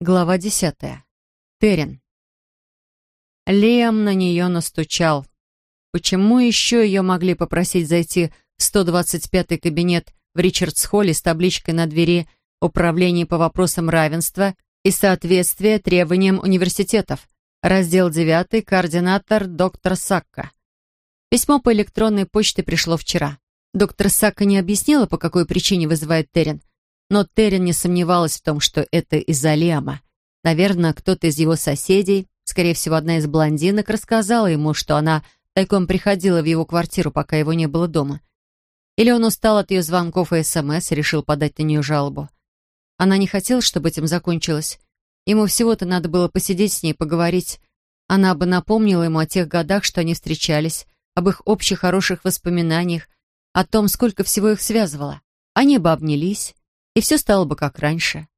Глава десятая. Терен. Лиам на нее настучал. Почему еще ее могли попросить зайти в 125-й кабинет в Ричардс-холле с табличкой на двери «Управление по вопросам равенства и соответствия требованиям университетов», раздел 9, координатор доктор Сакка. Письмо по электронной почте пришло вчера. Доктор Сакка не объяснила, по какой причине вызывает Терен, но Терен не сомневалась в том, что это из-за Лиама. Наверное, кто-то из его соседей, скорее всего, одна из блондинок, рассказала ему, что она тайком приходила в его квартиру, пока его не было дома. Или он устал от ее звонков и СМС и решил подать на нее жалобу. Она не хотела, чтобы этим закончилось. Ему всего-то надо было посидеть с ней, поговорить. Она бы напомнила ему о тех годах, что они встречались, об их общих хороших воспоминаниях, о том, сколько всего их связывало. Они бы обнялись, и все стало бы как раньше.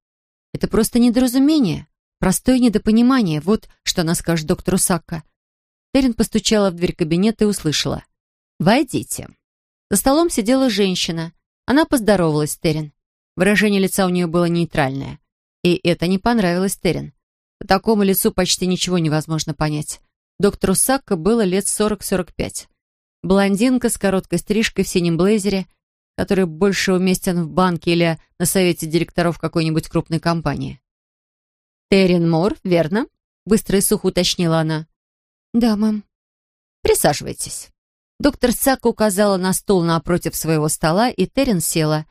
Это просто недоразумение, простое недопонимание, вот что она скажет доктору Сакка. Терен постучала в дверь кабинета и услышала. «Войдите». За столом сидела женщина. Она поздоровалась с Терен. Выражение лица у нее было нейтральное. И это не понравилось Терен. По такому лицу почти ничего невозможно понять. Доктору Сакко было лет 40-45. Блондинка с короткой стрижкой в синем блейзере, который больше уместен в банке или на совете директоров какой-нибудь крупной компании. «Террин Мор, верно?» — быстро и сухо уточнила она. «Да, мэм». «Присаживайтесь». Доктор Сак указала на стул напротив своего стола, и Террин села.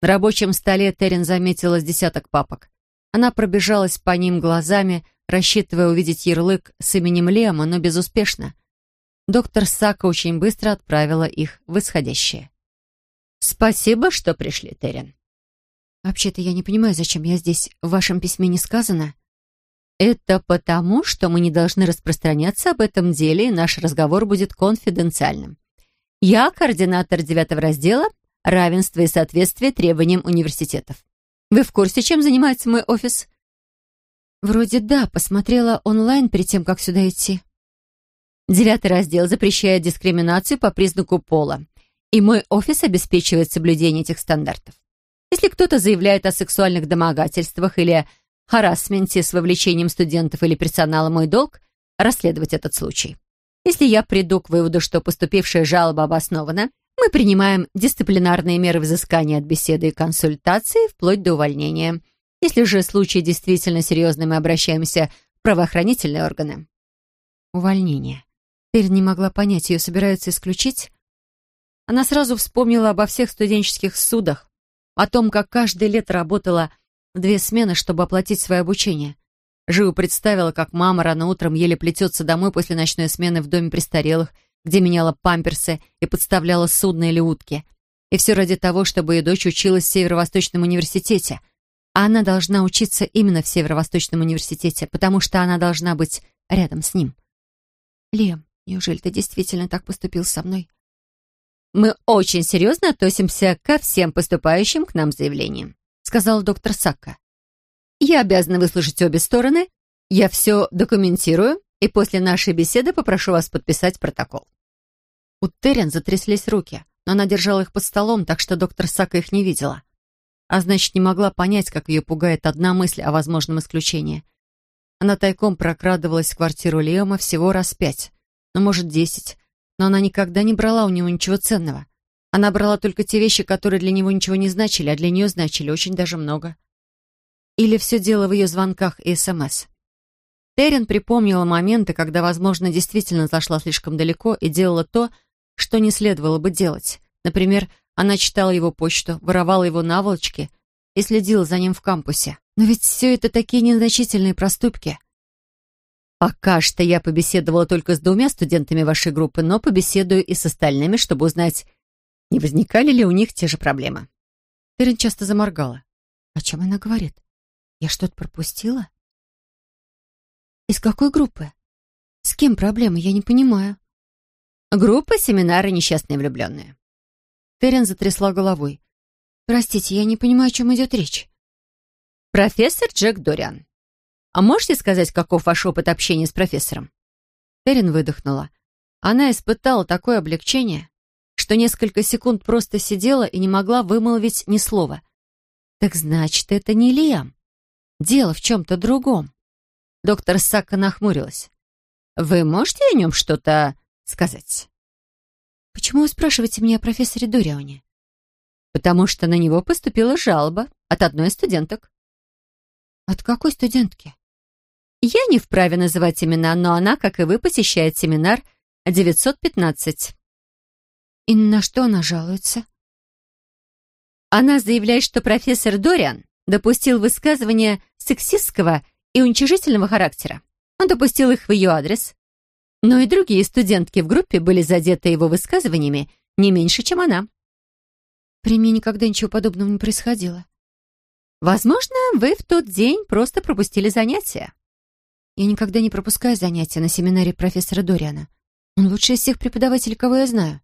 На рабочем столе Террин заметила с десяток папок. Она пробежалась по ним глазами, рассчитывая увидеть ярлык с именем Лема, но безуспешно. Доктор Сака очень быстро отправила их в исходящее. «Спасибо, что пришли, Терен». «Вообще-то я не понимаю, зачем я здесь. В вашем письме не сказано». «Это потому, что мы не должны распространяться об этом деле, и наш разговор будет конфиденциальным. Я координатор девятого раздела «Равенство и соответствие требованиям университетов». Вы в курсе, чем занимается мой офис?» «Вроде да, посмотрела онлайн перед тем, как сюда идти». Девятый раздел запрещает дискриминацию по признаку пола и мой офис обеспечивает соблюдение этих стандартов. Если кто-то заявляет о сексуальных домогательствах или харасменте с вовлечением студентов или персонала, мой долг — расследовать этот случай. Если я приду к выводу, что поступившая жалоба обоснована, мы принимаем дисциплинарные меры взыскания от беседы и консультации вплоть до увольнения. Если же случай действительно серьезный, мы обращаемся в правоохранительные органы. Увольнение. Теперь не могла понять, ее собираются исключить? Она сразу вспомнила обо всех студенческих судах, о том, как каждое лето работала в две смены, чтобы оплатить свое обучение. Живо представила, как мама рано утром еле плетется домой после ночной смены в доме престарелых, где меняла памперсы и подставляла судно или утки. И все ради того, чтобы ее дочь училась в Северо-Восточном университете. А она должна учиться именно в Северо-Восточном университете, потому что она должна быть рядом с ним. «Лем, неужели ты действительно так поступил со мной?» «Мы очень серьезно относимся ко всем поступающим к нам заявлениям», сказал доктор Сакка. «Я обязана выслушать обе стороны. Я все документирую, и после нашей беседы попрошу вас подписать протокол». У Террен затряслись руки, но она держала их под столом, так что доктор Сакка их не видела. А значит, не могла понять, как ее пугает одна мысль о возможном исключении. Она тайком прокрадывалась в квартиру Леома всего раз пять, ну, может, десять, но она никогда не брала у него ничего ценного. Она брала только те вещи, которые для него ничего не значили, а для нее значили очень даже много. Или все дело в ее звонках и СМС. Терен припомнила моменты, когда, возможно, действительно зашла слишком далеко и делала то, что не следовало бы делать. Например, она читала его почту, воровала его наволочки и следила за ним в кампусе. Но ведь все это такие незначительные проступки. Пока что я побеседовала только с двумя студентами вашей группы, но побеседую и с остальными, чтобы узнать, не возникали ли у них те же проблемы. Терен часто заморгала. О чем она говорит? Я что-то пропустила? Из какой группы? С кем проблемы? Я не понимаю. Группа семинары «Несчастные влюбленные». Терен затрясла головой. Простите, я не понимаю, о чем идет речь. Профессор Джек Дориан. «А можете сказать, каков ваш опыт общения с профессором?» Терен выдохнула. Она испытала такое облегчение, что несколько секунд просто сидела и не могла вымолвить ни слова. «Так значит, это не Лиам?» дело в чем-то другом. Доктор Сакка нахмурилась. «Вы можете о нем что-то сказать?» «Почему вы спрашиваете меня о профессоре Дориане?» «Потому что на него поступила жалоба от одной из студенток». «От какой студентки?» «Я не вправе называть имена, но она, как и вы, посещает семинар 915». «И на что она жалуется?» Она заявляет, что профессор Дориан допустил высказывания сексистского и уничижительного характера. Он допустил их в ее адрес. Но и другие студентки в группе были задеты его высказываниями не меньше, чем она. При мне никогда ничего подобного не происходило. Возможно, вы в тот день просто пропустили занятия. Я никогда не пропускаю занятия на семинаре профессора Дориана. Он лучший из всех преподавателей, кого я знаю.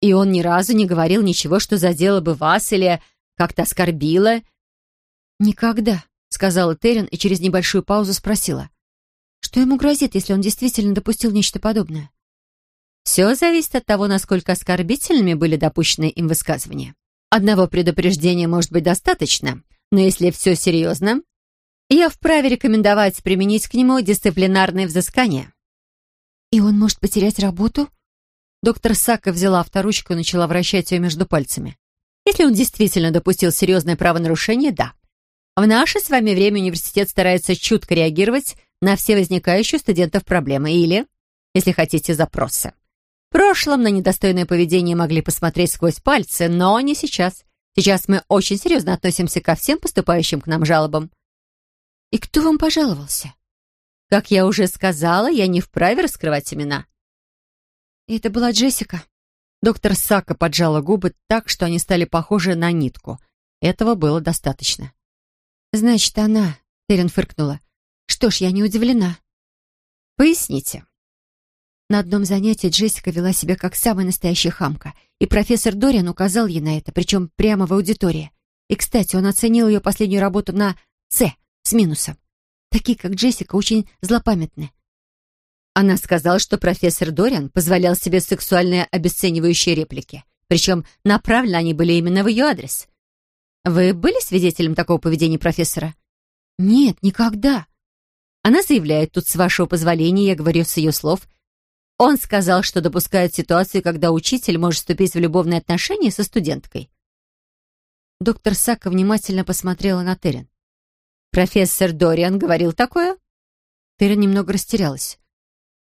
И он ни разу не говорил ничего, что задело бы вас или как-то оскорбило. «Никогда», — сказала Террин и через небольшую паузу спросила. «Что ему грозит, если он действительно допустил нечто подобное?» «Все зависит от того, насколько оскорбительными были допущены им высказывания. Одного предупреждения может быть достаточно, но если все серьезно, я вправе рекомендовать применить к нему дисциплинарные взыскания». «И он может потерять работу?» Доктор Сакка взяла авторучку и начала вращать ее между пальцами. Если он действительно допустил серьезное правонарушение, да. В наше с вами время университет старается чутко реагировать на все возникающие у студентов проблемы или, если хотите, запросы. В прошлом на недостойное поведение могли посмотреть сквозь пальцы, но не сейчас. Сейчас мы очень серьезно относимся ко всем поступающим к нам жалобам. И кто вам пожаловался? Как я уже сказала, я не вправе раскрывать имена. И это была Джессика. Доктор Сака поджала губы так, что они стали похожи на нитку. Этого было достаточно. «Значит, она...» — Терен фыркнула. «Что ж, я не удивлена». «Поясните». На одном занятии Джессика вела себя как самая настоящая хамка, и профессор Дориан указал ей на это, причем прямо в аудитории. И, кстати, он оценил ее последнюю работу на «С» с минусом. Такие, как Джессика, очень злопамятны. Она сказала, что профессор Дориан позволял себе сексуальные обесценивающие реплики. Причем направлены они были именно в ее адрес. Вы были свидетелем такого поведения профессора? Нет, никогда. Она заявляет, тут с вашего позволения, я говорю с ее слов, он сказал, что допускает ситуацию, когда учитель может вступить в любовные отношения со студенткой. Доктор Сака внимательно посмотрела на Терен. «Профессор Дориан говорил такое?» Терен немного растерялась.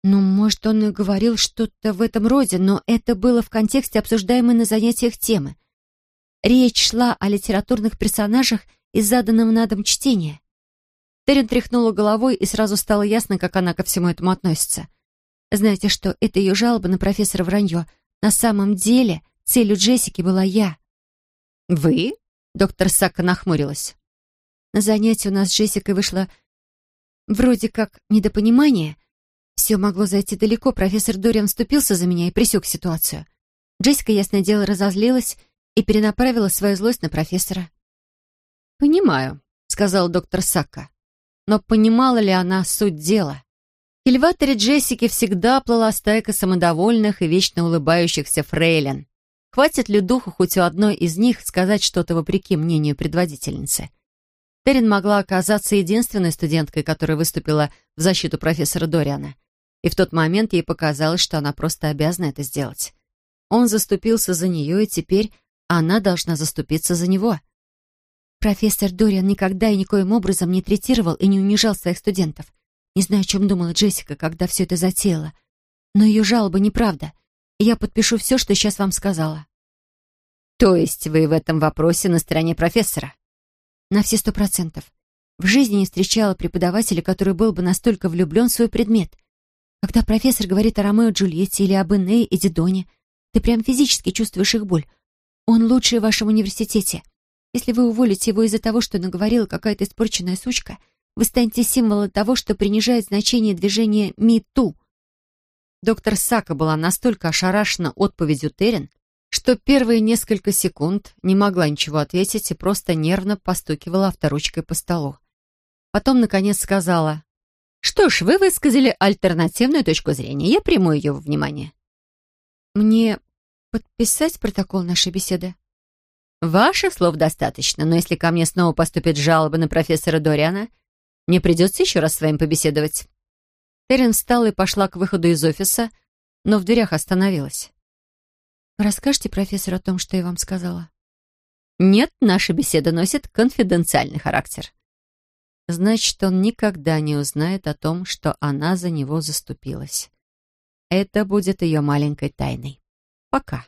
Ну, может, он и говорил что-то в этом роде, но это было в контексте обсуждаемой на занятиях темы. Речь шла о литературных персонажах из заданного на дом чтения. Терен тряхнула головой, и сразу стало ясно, как она ко всему этому относится. Знаете что, это ее жалоба на профессора вранье. На самом деле, целью Джессики была я. «Вы?» — доктор Сакка нахмурилась. На занятии у нас с Джессикой вышло вроде как недопонимание, все могло зайти далеко, профессор Дориан вступился за меня и пресек ситуацию. Джессика, ясное дело, разозлилась и перенаправила свою злость на профессора. «Понимаю», — сказал доктор Сакка. Но понимала ли она суть дела? В кильваторе Джессики всегда плыла стайка самодовольных и вечно улыбающихся фрейлин. Хватит ли духу хоть у одной из них сказать что-то вопреки мнению предводительницы? Терен могла оказаться единственной студенткой, которая выступила в защиту профессора Дориана. И в тот момент ей показалось, что она просто обязана это сделать. Он заступился за нее, и теперь она должна заступиться за него. Профессор Дориан никогда и никоим образом не третировал и не унижал своих студентов. Не знаю, о чем думала Джессика, когда все это затеяла. Но ее жалоба неправда, и я подпишу все, что сейчас вам сказала. То есть вы в этом вопросе на стороне профессора? На все сто процентов. В жизни не встречала преподавателя, который был бы настолько влюблен в свой предмет. Когда профессор говорит о Ромео и Джульетте или об Инне и Дидоне, ты прям физически чувствуешь их боль. Он лучший в вашем университете. Если вы уволите его из-за того, что наговорила какая-то испорченная сучка, вы станете символом того, что принижает значение движения «Ми-Ту». Доктор Сака была настолько ошарашена отповедью Терен, что первые несколько секунд не могла ничего ответить и просто нервно постукивала авторучкой по столу. Потом, наконец, сказала что ж, вы высказали альтернативную точку зрения. Я приму ее во внимание. Мне подписать протокол нашей беседы? Ваших слов достаточно, но если ко мне снова поступит жалоба на профессора Дориана, мне придется еще раз с вами побеседовать». Терен встала и пошла к выходу из офиса, но в дверях остановилась. «Расскажите профессору о том, что я вам сказала?» «Нет, наша беседа носит конфиденциальный характер». Значит, он никогда не узнает о том, что она за него заступилась. Это будет ее маленькой тайной. Пока.